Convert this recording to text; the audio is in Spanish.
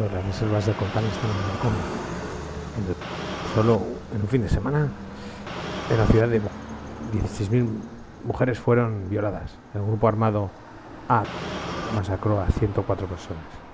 Las reservas de coltán están en el coma. Solo en un fin de semana, en la ciudad de 16.000 mujeres fueron violadas. El grupo armado A masacró a 104 personas.